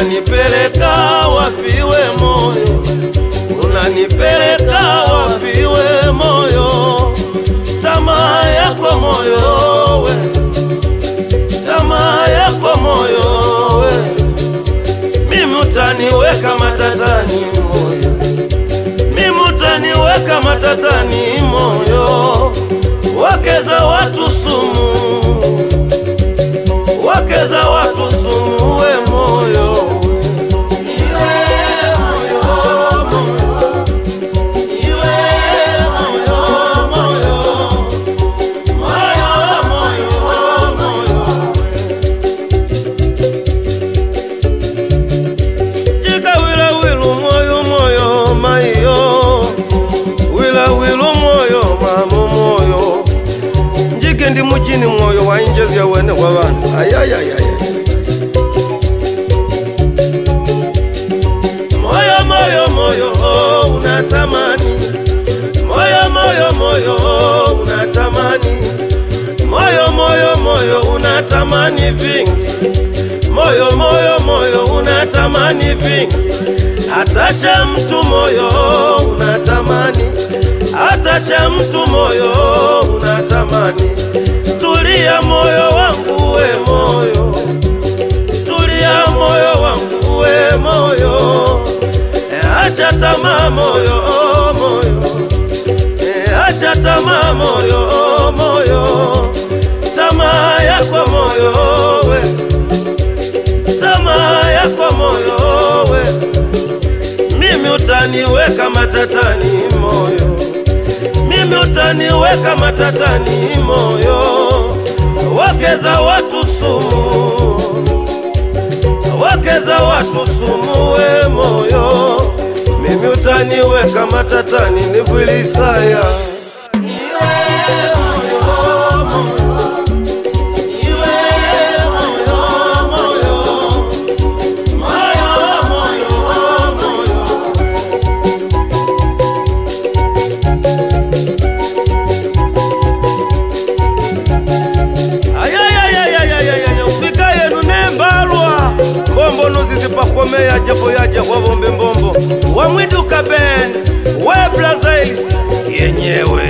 Unanipeleka wapiwe moyo? Unanipeleka wapiwe moyo? Tamaa yako moyo we. Tamaa yako moyo we. Mimi utaniweka matatani moyo. Mimi utaniweka matatani moyo, wakeza watu sumu, moyo wainjezya wene wa vanhu ayayayaya moyo moyo moyo unatamani. Moyo moyo moyo unatamani. Moyo moyo moyo unatamani vingi. Moyo moyo moyo unatamani vingi, hata cha mtu moyo unatamani, hata cha mtu moyo unatamani. Acha tamaa moyo moyo, e, acha tamaa moyo moyo, tamaa yako moyo we. Tamaa yako moyo we, mimi utaniweka matatani moyo, mimi utaniweka matatani moyo, wakeza watu sumu, wakeza watu sumu we moyo, moyo, matatani ni ufika yenu nembalwa mbombo nuzizipakomeya japo yaja wa Mwiduka Band, we Blazaisi yenyewe.